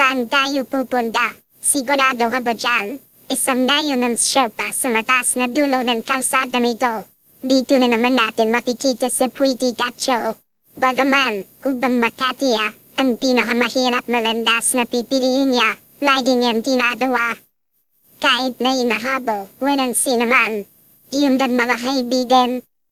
Saan tayo pupunta? Sigurado ka ba dyan? Isang dayo ng Sherpa sa mataas na dulo ng kalsada nito. Dito na naman natin makikita sa Puiti Gacho. Bagaman, ubang Makati ah, ang pinakamahirap na landas na pipiliin niya, lagi niyang tinagawa. Kahit na inahabol, walang sinaman. Yun din mga kaibigan,